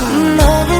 Never